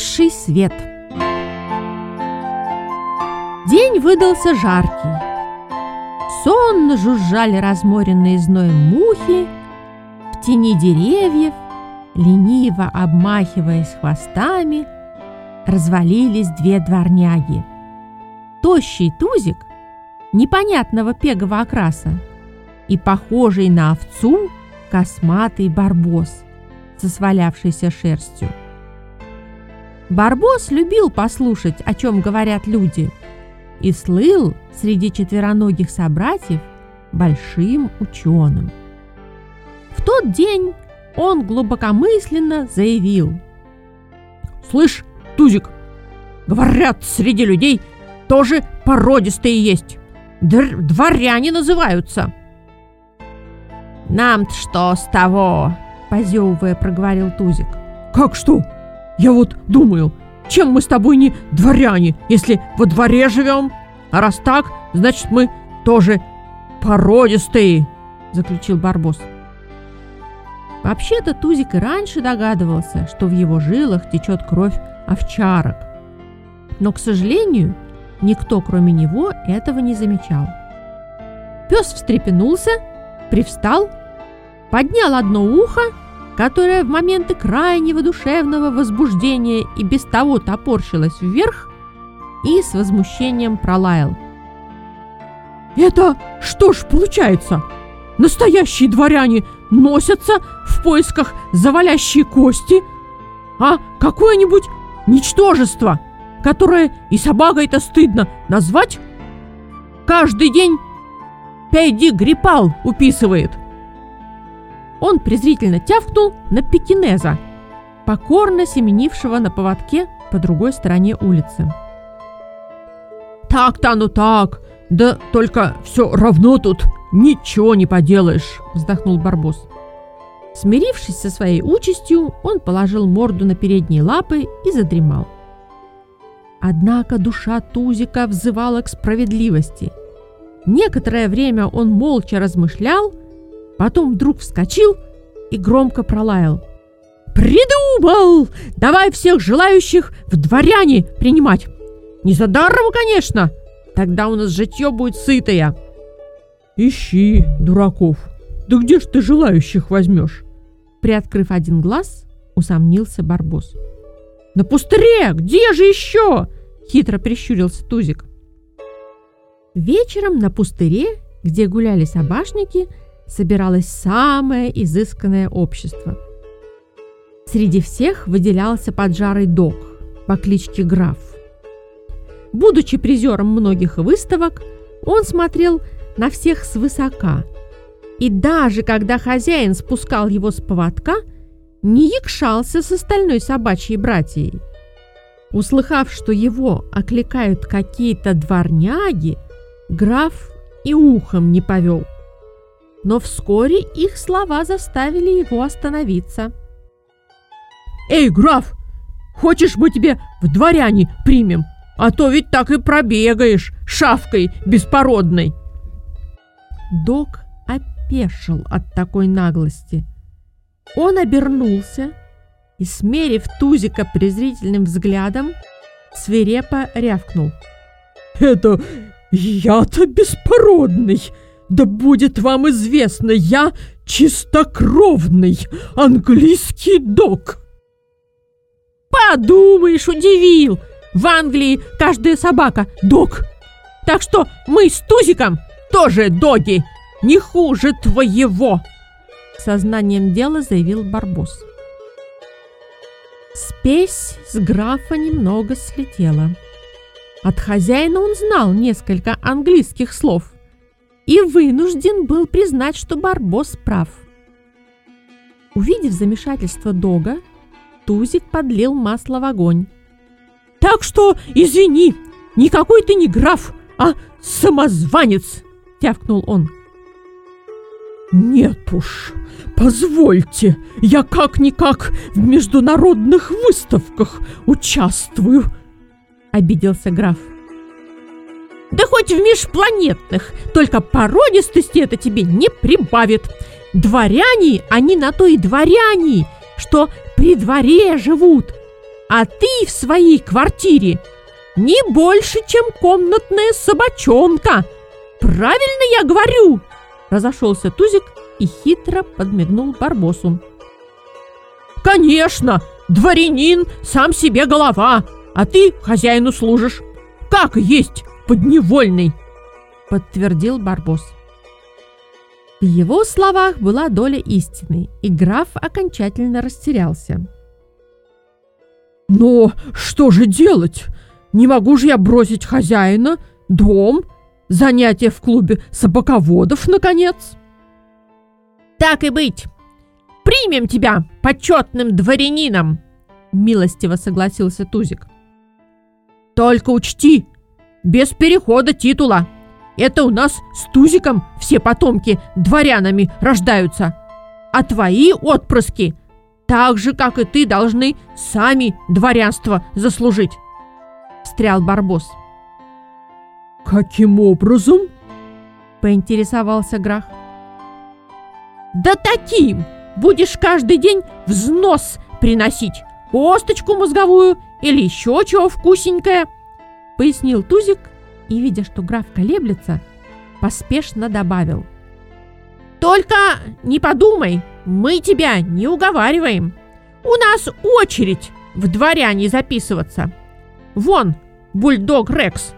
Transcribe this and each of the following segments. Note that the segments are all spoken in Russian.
Высший свет День выдался жаркий. Сонно жужжали разморенные зноем мухи, в тени деревьев, лениво обмахиваясь хвостами, развалились две дворняги. Тощий тузик, непонятного пегового окраса, и похожий на овцу косматый барбос со свалявшейся шерстью. Барбос любил послушать, о чем говорят люди, и слыл среди четвероногих собратьев большим ученым. В тот день он глубокомысленно заявил. «Слышь, Тузик, говорят, среди людей тоже породистые есть. Др дворяне называются». «Нам-то что с того?» – позевывая, проговорил Тузик. «Как что? Я вот думаю, чем мы с тобой не дворяне, если во дворе живем? А раз так, значит, мы тоже породистые», – заключил Барбос. Вообще-то Тузик и раньше догадывался, что в его жилах течет кровь овчарок. Но, к сожалению, никто, кроме него, этого не замечал. Пес встрепенулся, привстал поднял одно ухо, которое в моменты крайнего душевного возбуждения и без того топорщилось вверх, и с возмущением пролаял. «Это что ж получается? Настоящие дворяне носятся в поисках завалящей кости, а какое-нибудь ничтожество, которое и собакой-то стыдно назвать, каждый день Пейди Грипал уписывает – он презрительно тявкнул на пекинеза, покорно семенившего на поводке по другой стороне улицы. «Так-то оно так, да только все равно тут ничего не поделаешь», — вздохнул Барбос. Смирившись со своей участью, он положил морду на передние лапы и задремал. Однако душа Тузика взывала к справедливости. Некоторое время он молча размышлял, Потом вдруг вскочил и громко пролаял. «Придумал! Давай всех желающих в дворяне принимать! Не за даром, конечно! Тогда у нас житье будет сытое!» «Ищи, дураков! Да где ж ты желающих возьмешь?» Приоткрыв один глаз, усомнился Барбос. «На пустыре! Где же еще?» Хитро прищурился Тузик. Вечером на пустыре, где гуляли собашники, собиралось самое изысканное общество. Среди всех выделялся поджарый дог по кличке Граф. Будучи призером многих выставок, он смотрел на всех свысока. И даже когда хозяин спускал его с поводка, не якшался с остальной собачьей братьей. Услыхав, что его окликают какие-то дворняги, граф и ухом не повел – но вскоре их слова заставили его остановиться. «Эй, граф, хочешь мы тебе в дворяне примем? А то ведь так и пробегаешь шавкой беспородной!» Док опешил от такой наглости. Он обернулся и, смерив Тузика презрительным взглядом, свирепо рявкнул. «Это я-то беспородный!» Да будет вам известно, я чистокровный английский дог. Подумаешь, удивил. В Англии каждая собака дог. Так что мы с Тузиком тоже доги, не хуже твоего. Сознанием дела заявил Барбос. Спесь с графа немного слетела. От хозяина он знал несколько английских слов – и вынужден был признать, что Барбос прав. Увидев замешательство Дога, Тузик подлил масло в огонь. «Так что, извини, никакой ты не граф, а самозванец!» — тявкнул он. «Нет уж, позвольте, я как-никак в международных выставках участвую», — обиделся граф. Да хоть в межпланетных, только породистости это тебе не прибавит. Дворяне, они на то и дворяне, что при дворе живут. А ты в своей квартире не больше, чем комнатная собачонка. Правильно я говорю?» Разошелся Тузик и хитро подмигнул Барбосу. «Конечно! Дворянин сам себе голова, а ты хозяину служишь. Как есть подневольный!» Подтвердил Барбос. В его словах была доля истины, и граф окончательно растерялся. «Но что же делать? Не могу же я бросить хозяина, дом, занятия в клубе собаководов, наконец!» «Так и быть! Примем тебя почетным дворянином!» Милостиво согласился Тузик. «Только учти, без перехода титула!» Это у нас с Тузиком все потомки дворянами рождаются. А твои отпрыски, так же, как и ты, должны сами дворянство заслужить. Встрял Барбос. Каким образом? Поинтересовался Грах. Да таким! Будешь каждый день взнос приносить. Косточку мозговую или еще чего вкусненькое, пояснил Тузик и, видя, что граф колеблется, поспешно добавил. «Только не подумай, мы тебя не уговариваем. У нас очередь в дворяне записываться. Вон, бульдог Рекс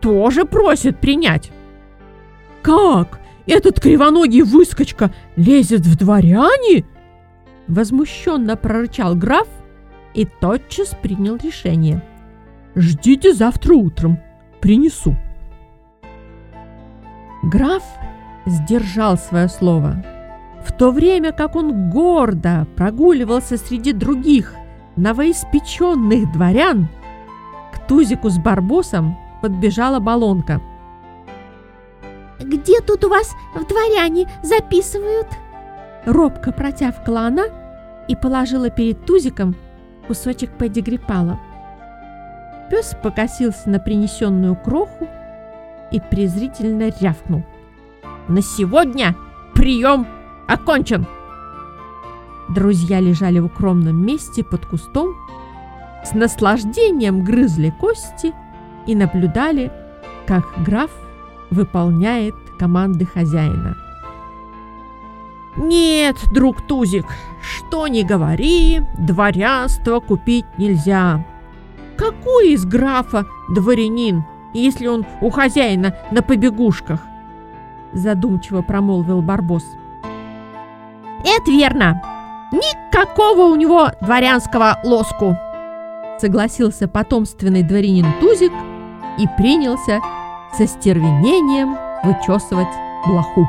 тоже просит принять». «Как? Этот кривоногий выскочка лезет в дворяне?» Возмущенно прорычал граф и тотчас принял решение. «Ждите завтра утром принесу. Граф сдержал свое слово. В то время как он гордо прогуливался среди других новоиспеченных дворян, к Тузику с Барбосом подбежала баллонка. «Где тут у вас в дворяне записывают?» Робко протявкала она и положила перед Тузиком кусочек педигрипала. Пес покосился на принесенную кроху и презрительно рявкнул. «На сегодня прием окончен!» Друзья лежали в укромном месте под кустом, с наслаждением грызли кости и наблюдали, как граф выполняет команды хозяина. «Нет, друг Тузик, что ни говори, дворянство купить нельзя. Какой из графа дворянин, если он у хозяина на побегушках? Задумчиво промолвил Барбос. Это верно. Никакого у него дворянского лоску. Согласился потомственный дворянин Тузик и принялся со стервенением вычесывать блоху.